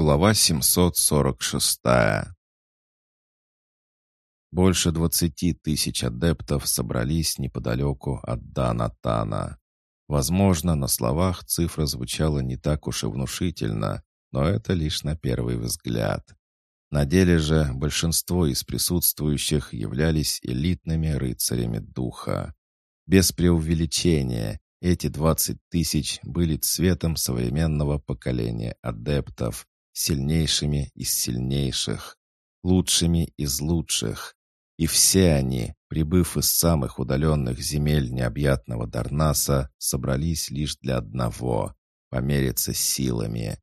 Глава 746 Больше двадцати тысяч адептов собрались неподалеку от Данатана. Возможно, на словах цифра звучала не так уж и внушительно, но это лишь на первый взгляд. На деле же большинство из присутствующих являлись элитными рыцарями духа. Без преувеличения, эти двадцать тысяч были цветом современного поколения адептов, сильнейшими из сильнейших, лучшими из лучших. И все они, прибыв из самых удаленных земель необъятного Дарнаса, собрались лишь для одного — помериться силами.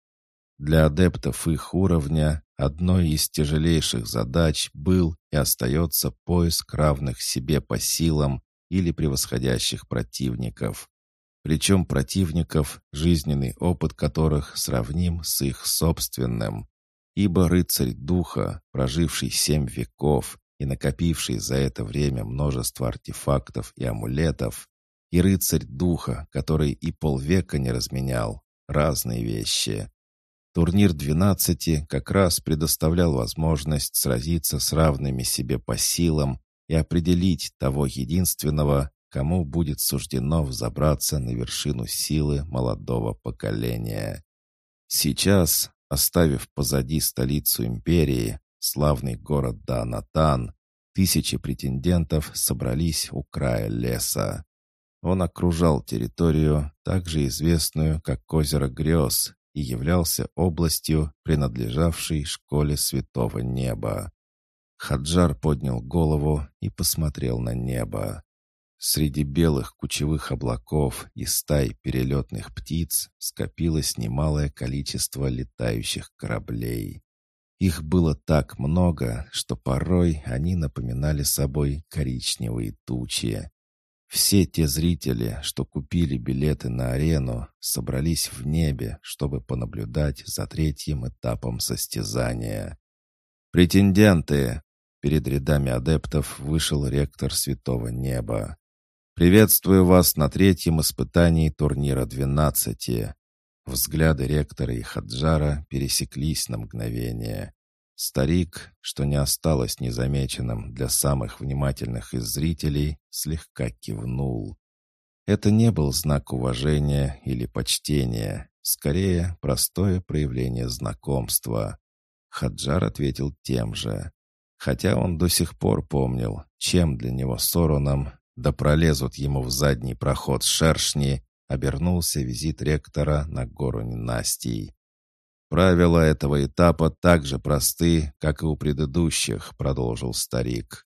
Для адептов их уровня одной из тяжелейших задач был и остается поиск равных себе по силам или превосходящих противников причем противников, жизненный опыт которых сравним с их собственным. Ибо рыцарь духа, проживший семь веков и накопивший за это время множество артефактов и амулетов, и рыцарь духа, который и полвека не разменял, разные вещи. Турнир двенадцати как раз предоставлял возможность сразиться с равными себе по силам и определить того единственного, кому будет суждено взобраться на вершину силы молодого поколения. Сейчас, оставив позади столицу империи, славный город Данатан, тысячи претендентов собрались у края леса. Он окружал территорию, также известную как озеро Грез, и являлся областью, принадлежавшей школе Святого Неба. Хаджар поднял голову и посмотрел на небо. Среди белых кучевых облаков и стай перелетных птиц скопилось немалое количество летающих кораблей. Их было так много, что порой они напоминали собой коричневые тучи. Все те зрители, что купили билеты на арену, собрались в небе, чтобы понаблюдать за третьим этапом состязания. «Претенденты!» Перед рядами адептов вышел ректор Святого Неба. «Приветствую вас на третьем испытании турнира двенадцати». Взгляды ректора и Хаджара пересеклись на мгновение. Старик, что не осталось незамеченным для самых внимательных из зрителей, слегка кивнул. Это не был знак уважения или почтения, скорее простое проявление знакомства. Хаджар ответил тем же. Хотя он до сих пор помнил, чем для него Сороном да пролезут ему в задний проход шершни, обернулся визит ректора на гору ненастий. «Правила этого этапа так же просты, как и у предыдущих», — продолжил старик.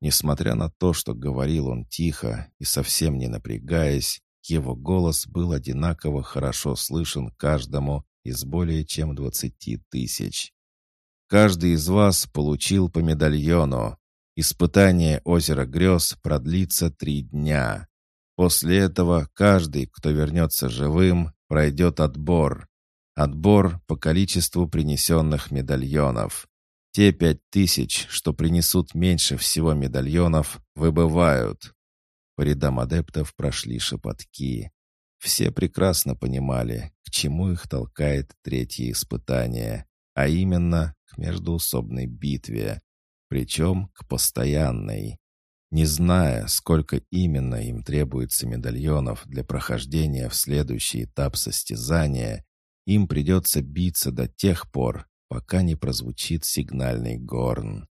Несмотря на то, что говорил он тихо и совсем не напрягаясь, его голос был одинаково хорошо слышен каждому из более чем двадцати тысяч. «Каждый из вас получил по медальону, Испытание озера грез продлится три дня. После этого каждый, кто вернется живым, пройдет отбор. Отбор по количеству принесенных медальонов. Те пять тысяч, что принесут меньше всего медальонов, выбывают. По рядам адептов прошли шепотки. Все прекрасно понимали, к чему их толкает третье испытание, а именно к междуусобной битве причем к постоянной. Не зная, сколько именно им требуется медальонов для прохождения в следующий этап состязания, им придется биться до тех пор, пока не прозвучит сигнальный горн.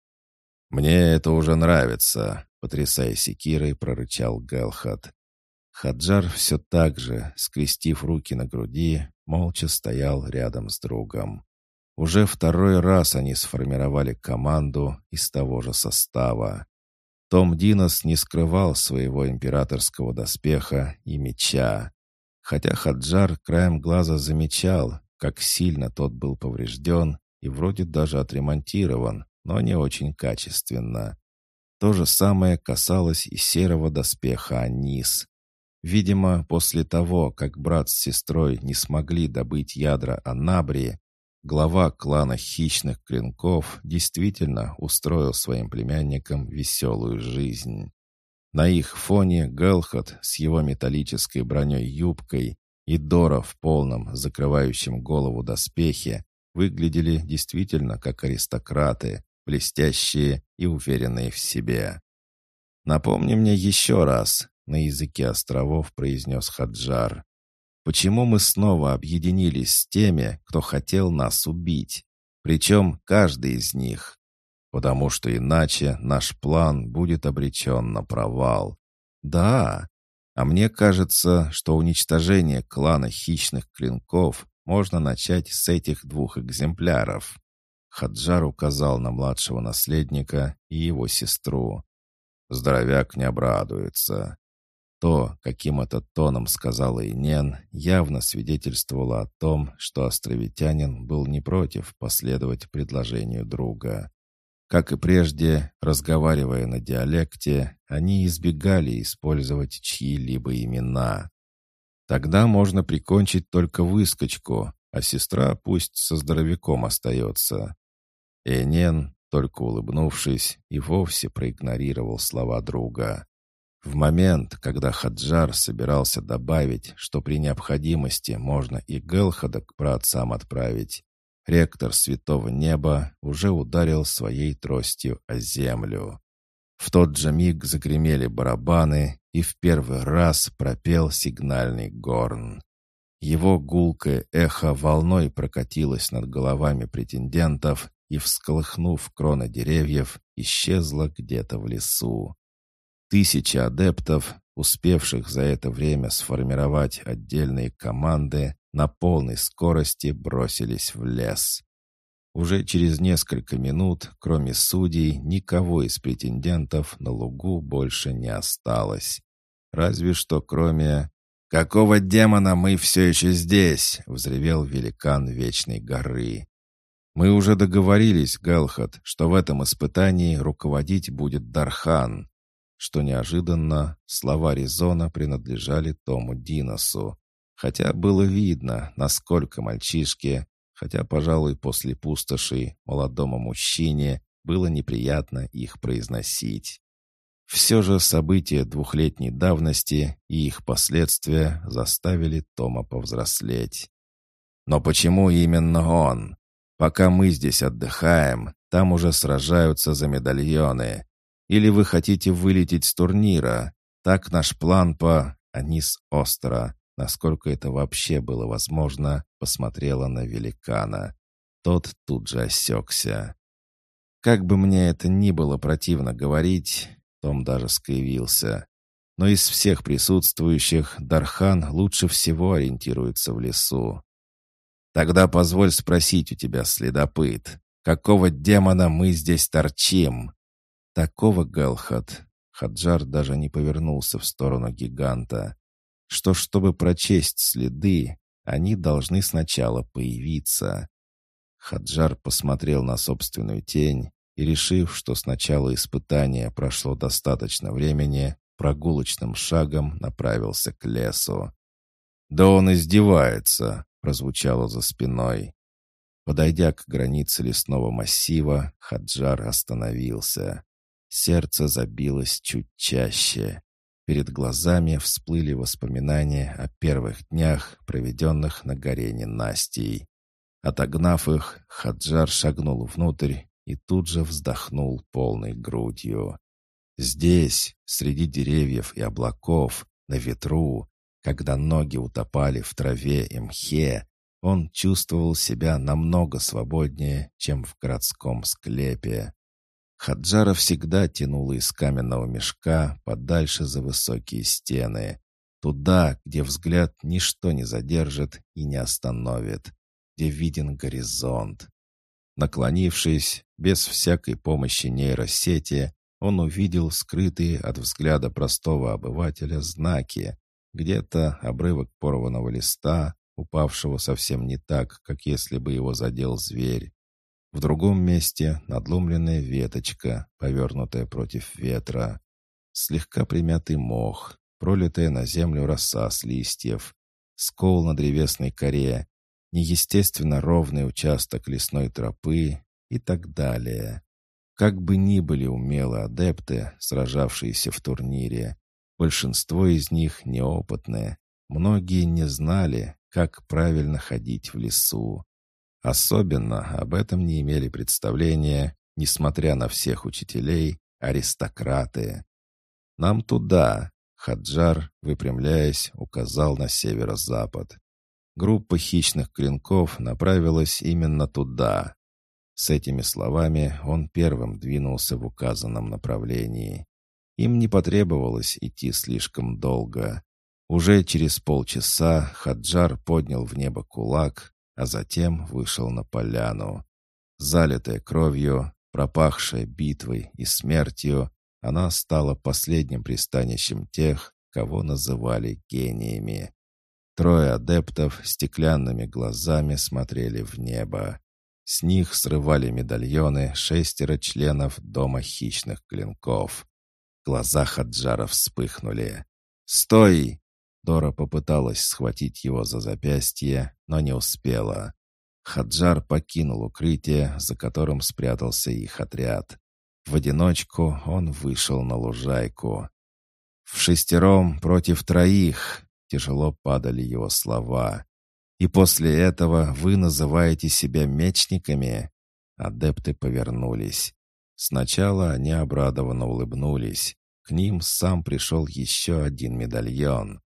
«Мне это уже нравится», — потрясая секирой, прорычал Галхат. Хаджар все так же, скрестив руки на груди, молча стоял рядом с другом. Уже второй раз они сформировали команду из того же состава. Том Динос не скрывал своего императорского доспеха и меча. Хотя Хаджар краем глаза замечал, как сильно тот был поврежден и вроде даже отремонтирован, но не очень качественно. То же самое касалось и серого доспеха Анис. Видимо, после того, как брат с сестрой не смогли добыть ядра Анабри, Глава клана хищных клинков действительно устроил своим племянникам веселую жизнь. На их фоне Гелхот с его металлической броней-юбкой и Дора в полном, закрывающем голову доспехе выглядели действительно как аристократы, блестящие и уверенные в себе. «Напомни мне еще раз», — на языке островов произнес Хаджар. «Почему мы снова объединились с теми, кто хотел нас убить? Причем каждый из них. Потому что иначе наш план будет обречен на провал. Да, а мне кажется, что уничтожение клана хищных клинков можно начать с этих двух экземпляров. Хаджар указал на младшего наследника и его сестру. Здоровяк не обрадуется. То, каким это тоном сказала Инен, явно свидетельствовало о том, что островитянин был не против последовать предложению друга. Как и прежде, разговаривая на диалекте, они избегали использовать чьи-либо имена. Тогда можно прикончить только выскочку, а сестра пусть со здоровяком остается. Энен, только улыбнувшись, и вовсе проигнорировал слова друга. В момент, когда Хаджар собирался добавить, что при необходимости можно и Гелхада к праотцам отправить, ректор Святого Неба уже ударил своей тростью о землю. В тот же миг загремели барабаны, и в первый раз пропел сигнальный горн. Его гулкое эхо волной прокатилось над головами претендентов и, всколыхнув кроны деревьев, исчезло где-то в лесу. Тысячи адептов, успевших за это время сформировать отдельные команды, на полной скорости бросились в лес. Уже через несколько минут, кроме судей, никого из претендентов на лугу больше не осталось. Разве что кроме... «Какого демона мы все еще здесь?» — взревел великан Вечной горы. «Мы уже договорились, Галхат, что в этом испытании руководить будет Дархан». Что неожиданно, слова Резона принадлежали Тому Диносу, хотя было видно, насколько мальчишке, хотя, пожалуй, после пустоши молодому мужчине было неприятно их произносить. Все же события двухлетней давности и их последствия заставили Тома повзрослеть. Но почему именно он? Пока мы здесь отдыхаем, там уже сражаются за медальоны. Или вы хотите вылететь с турнира? Так наш план по... Анис Остро насколько это вообще было возможно, посмотрела на великана. Тот тут же осекся. Как бы мне это ни было противно говорить, Том даже скривился. Но из всех присутствующих Дархан лучше всего ориентируется в лесу. Тогда позволь спросить у тебя, следопыт, какого демона мы здесь торчим? Такого, Галхат. Хаджар даже не повернулся в сторону гиганта что чтобы прочесть следы, они должны сначала появиться. Хаджар посмотрел на собственную тень и, решив, что с начала испытания прошло достаточно времени, прогулочным шагом направился к лесу. «Да он издевается!» — прозвучало за спиной. Подойдя к границе лесного массива, Хаджар остановился. Сердце забилось чуть чаще. Перед глазами всплыли воспоминания о первых днях, проведенных на горе ненастий. Отогнав их, Хаджар шагнул внутрь и тут же вздохнул полной грудью. Здесь, среди деревьев и облаков, на ветру, когда ноги утопали в траве и мхе, он чувствовал себя намного свободнее, чем в городском склепе. Хаджара всегда тянула из каменного мешка подальше за высокие стены. Туда, где взгляд ничто не задержит и не остановит, где виден горизонт. Наклонившись, без всякой помощи нейросети, он увидел скрытые от взгляда простого обывателя знаки. Где-то обрывок порванного листа, упавшего совсем не так, как если бы его задел зверь. В другом месте надломленная веточка, повернутая против ветра. Слегка примятый мох, пролитая на землю роса с листьев, скол на древесной коре, неестественно ровный участок лесной тропы и так далее. Как бы ни были умелы адепты, сражавшиеся в турнире, большинство из них неопытные, многие не знали, как правильно ходить в лесу. Особенно об этом не имели представления, несмотря на всех учителей, аристократы. «Нам туда!» — Хаджар, выпрямляясь, указал на северо-запад. Группа хищных клинков направилась именно туда. С этими словами он первым двинулся в указанном направлении. Им не потребовалось идти слишком долго. Уже через полчаса Хаджар поднял в небо кулак, а затем вышел на поляну. Залитая кровью, пропахшая битвой и смертью, она стала последним пристанищем тех, кого называли гениями. Трое адептов стеклянными глазами смотрели в небо. С них срывали медальоны шестеро членов Дома хищных клинков. Глаза Хаджара вспыхнули. «Стой!» Дора попыталась схватить его за запястье, но не успела. Хаджар покинул укрытие, за которым спрятался их отряд. В одиночку он вышел на лужайку. «В шестером против троих!» — тяжело падали его слова. «И после этого вы называете себя мечниками?» Адепты повернулись. Сначала они обрадованно улыбнулись. К ним сам пришел еще один медальон.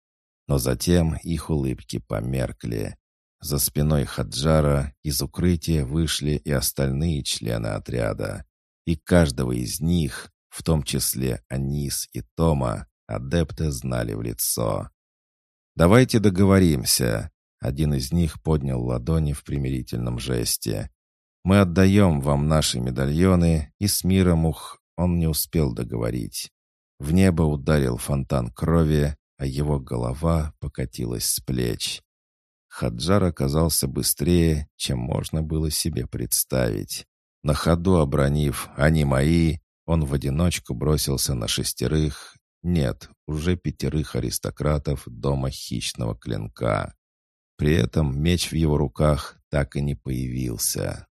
Но затем их улыбки померкли. За спиной Хаджара из укрытия вышли и остальные члены отряда. И каждого из них, в том числе Анис и Тома, адепты знали в лицо. «Давайте договоримся», — один из них поднял ладони в примирительном жесте. «Мы отдаем вам наши медальоны, и с миром ух...» Он не успел договорить. В небо ударил фонтан крови, а его голова покатилась с плеч. Хаджар оказался быстрее, чем можно было себе представить. На ходу обронив «они мои», он в одиночку бросился на шестерых, нет, уже пятерых аристократов дома хищного клинка. При этом меч в его руках так и не появился.